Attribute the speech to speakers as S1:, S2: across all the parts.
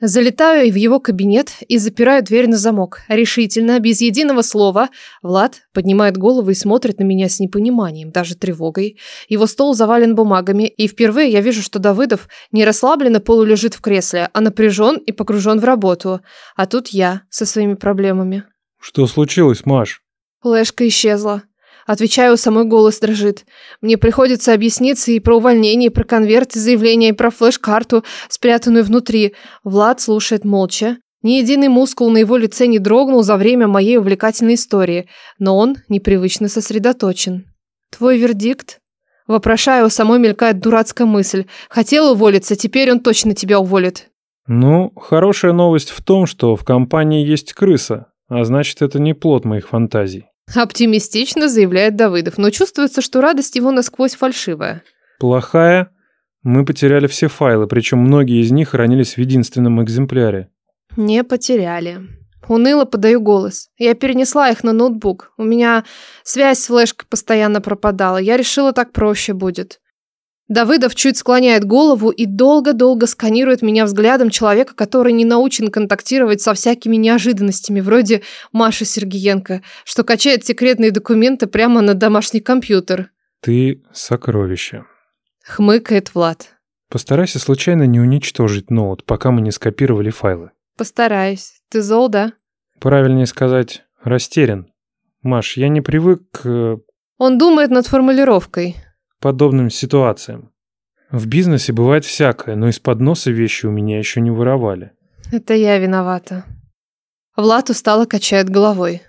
S1: Залетаю в его кабинет и запираю дверь на замок. Решительно, без единого слова. Влад поднимает голову и смотрит на меня с непониманием, даже тревогой. Его стол завален бумагами, и впервые я вижу, что Давыдов не расслабленно полулежит в кресле, а напряжен и погружен в работу. А тут я со своими проблемами.
S2: Что случилось, Маш?
S1: Флешка исчезла. Отвечаю, самой голос дрожит. Мне приходится объясниться и про увольнение, и про конверт, и заявление, и про флеш-карту, спрятанную внутри. Влад слушает молча. Ни единый мускул на его лице не дрогнул за время моей увлекательной истории, но он непривычно сосредоточен. «Твой вердикт?» Вопрошаю, у самой мелькает дурацкая мысль. Хотел уволиться, теперь он точно тебя уволит.
S2: Ну, хорошая новость в том, что в компании есть крыса, а значит, это не плод моих фантазий.
S1: Оптимистично заявляет Давыдов, но чувствуется, что радость его насквозь фальшивая.
S2: Плохая. Мы потеряли все файлы, причем многие из них хранились в единственном экземпляре.
S1: Не потеряли. Уныло подаю голос. Я перенесла их на ноутбук. У меня связь с флешкой постоянно пропадала. Я решила, так проще будет. Давыдов чуть склоняет голову и долго-долго сканирует меня взглядом человека, который не научен контактировать со всякими неожиданностями, вроде Маши Сергеенко, что качает секретные документы прямо на домашний компьютер.
S2: Ты сокровище.
S1: Хмыкает Влад.
S2: Постарайся случайно не уничтожить ноут, пока мы не скопировали файлы.
S1: Постараюсь. Ты зол, да?
S2: Правильнее сказать, растерян. Маш, я не привык к...
S1: Он думает над формулировкой
S2: подобным ситуациям. В бизнесе бывает всякое, но из-под носа вещи у меня еще не воровали.
S1: Это я виновата. Влад устало качает головой.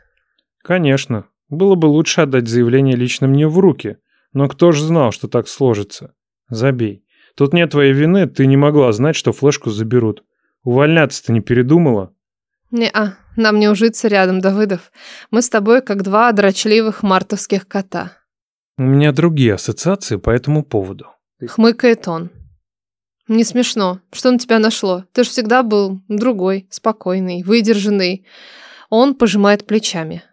S2: Конечно. Было бы лучше отдать заявление лично мне в руки. Но кто ж знал, что так сложится? Забей. Тут нет твоей вины, ты не могла знать, что флешку заберут. Увольняться ты не передумала?
S1: Не-а, нам не ужиться рядом, Давыдов. Мы с тобой как два дрочливых мартовских кота.
S2: У меня другие ассоциации по этому поводу.
S1: Хмыкает он. Не смешно. Что на тебя нашло? Ты же всегда был другой, спокойный, выдержанный. Он пожимает плечами.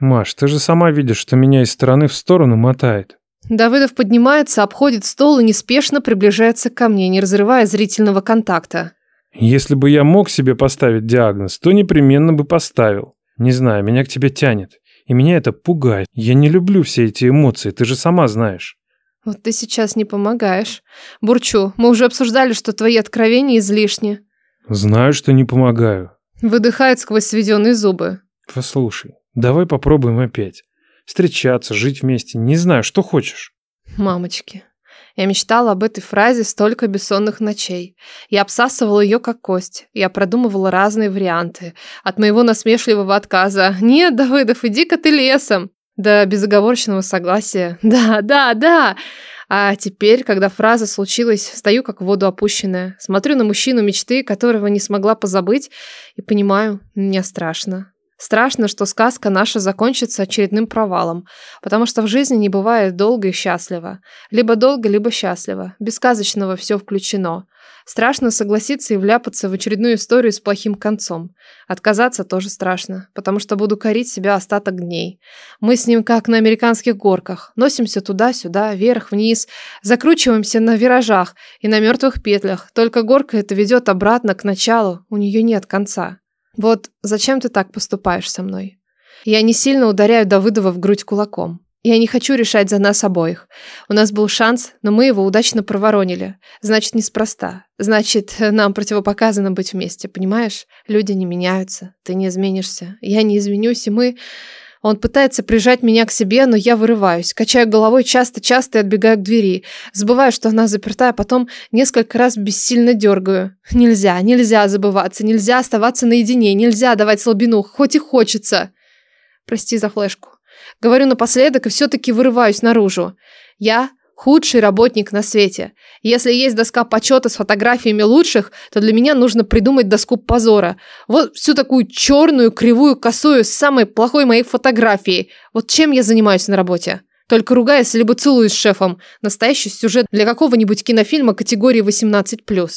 S2: Маш, ты же сама видишь, что меня из стороны в сторону мотает.
S1: Давыдов поднимается, обходит стол и неспешно приближается ко мне, не разрывая зрительного контакта.
S2: Если бы я мог себе поставить диагноз, то непременно бы поставил. Не знаю, меня к тебе тянет. И меня это пугает. Я не люблю все эти эмоции, ты же сама знаешь.
S1: Вот ты сейчас не помогаешь. Бурчу, мы уже обсуждали, что твои откровения излишни.
S2: Знаю, что не помогаю.
S1: Выдыхает сквозь сведенные зубы.
S2: Послушай, давай попробуем опять. Встречаться, жить вместе, не знаю, что хочешь.
S1: Мамочки. Я мечтала об этой фразе столько бессонных ночей. Я обсасывала ее как кость. Я продумывала разные варианты. От моего насмешливого отказа «Нет, Давыдов, иди-ка ты лесом!» до безоговорочного согласия «Да, да, да!» А теперь, когда фраза случилась, стою как в воду опущенная. Смотрю на мужчину мечты, которого не смогла позабыть, и понимаю, мне страшно. Страшно, что сказка наша закончится очередным провалом, потому что в жизни не бывает долго и счастливо. Либо долго, либо счастливо. Без сказочного все включено. Страшно согласиться и вляпаться в очередную историю с плохим концом. Отказаться тоже страшно, потому что буду корить себя остаток дней. Мы с ним как на американских горках. Носимся туда-сюда, вверх-вниз, закручиваемся на виражах и на мертвых петлях. Только горка это ведет обратно к началу, у нее нет конца. Вот зачем ты так поступаешь со мной? Я не сильно ударяю Давыдова в грудь кулаком. Я не хочу решать за нас обоих. У нас был шанс, но мы его удачно проворонили. Значит, неспроста. Значит, нам противопоказано быть вместе, понимаешь? Люди не меняются, ты не изменишься. Я не изменюсь, и мы... Он пытается прижать меня к себе, но я вырываюсь, качаю головой часто-часто и отбегаю к двери. Забываю, что она заперта, а потом несколько раз бессильно дергаю. Нельзя, нельзя забываться, нельзя оставаться наедине, нельзя давать слабину, хоть и хочется. Прости за флешку. Говорю напоследок и все-таки вырываюсь наружу. Я Худший работник на свете. Если есть доска почета с фотографиями лучших, то для меня нужно придумать доску позора. Вот всю такую черную, кривую, косую с самой плохой моей фотографией. Вот чем я занимаюсь на работе? Только ругаясь, либо целуюсь с шефом. Настоящий сюжет для какого-нибудь кинофильма категории 18+.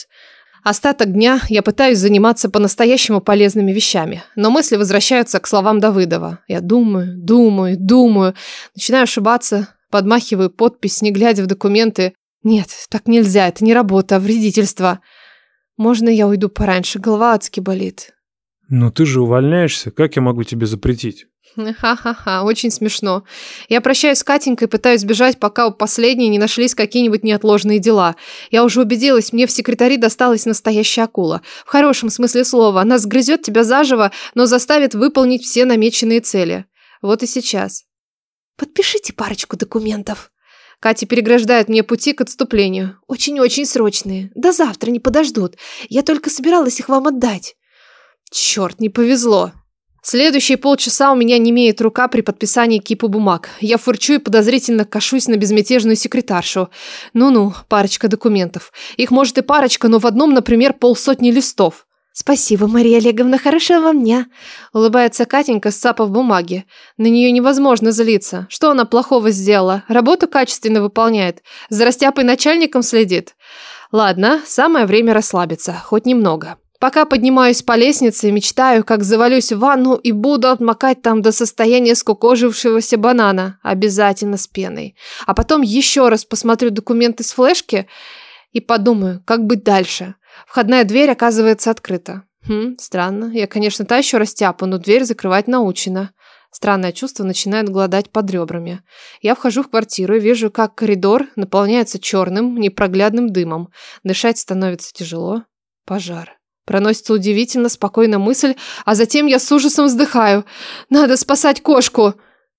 S1: Остаток дня я пытаюсь заниматься по-настоящему полезными вещами, но мысли возвращаются к словам Давыдова. Я думаю, думаю, думаю, начинаю ошибаться, Подмахиваю подпись, не глядя в документы. Нет, так нельзя, это не работа, а вредительство. Можно я уйду пораньше? Голова адски болит.
S2: Но ты же увольняешься, как я могу тебе запретить?
S1: Ха-ха-ха, очень смешно. Я прощаюсь с Катенькой, пытаюсь сбежать, пока у последней не нашлись какие-нибудь неотложные дела. Я уже убедилась, мне в секретари досталась настоящая акула. В хорошем смысле слова. Она сгрызет тебя заживо, но заставит выполнить все намеченные цели. Вот и сейчас. Подпишите парочку документов. Катя переграждает мне пути к отступлению. Очень-очень срочные. До завтра не подождут. Я только собиралась их вам отдать. Черт, не повезло. Следующие полчаса у меня не имеет рука при подписании кипа бумаг. Я фурчу и подозрительно кашусь на безмятежную секретаршу. Ну-ну, парочка документов. Их может и парочка, но в одном, например, полсотни листов. «Спасибо, Мария Олеговна, хорошего вам дня!» Улыбается Катенька, сцапав бумаги. На нее невозможно злиться. Что она плохого сделала? Работу качественно выполняет. За растяпой начальником следит. Ладно, самое время расслабиться. Хоть немного. Пока поднимаюсь по лестнице, мечтаю, как завалюсь в ванну и буду отмокать там до состояния скукожившегося банана. Обязательно с пеной. А потом еще раз посмотрю документы с флешки и подумаю, как быть дальше. Входная дверь оказывается открыта. Хм, странно. Я, конечно, та еще растяпа, но дверь закрывать научена. Странное чувство начинает голодать под ребрами. Я вхожу в квартиру и вижу, как коридор наполняется черным, непроглядным дымом. Дышать становится тяжело. Пожар. Проносится удивительно спокойная мысль, а затем я с ужасом вздыхаю. Надо спасать кошку.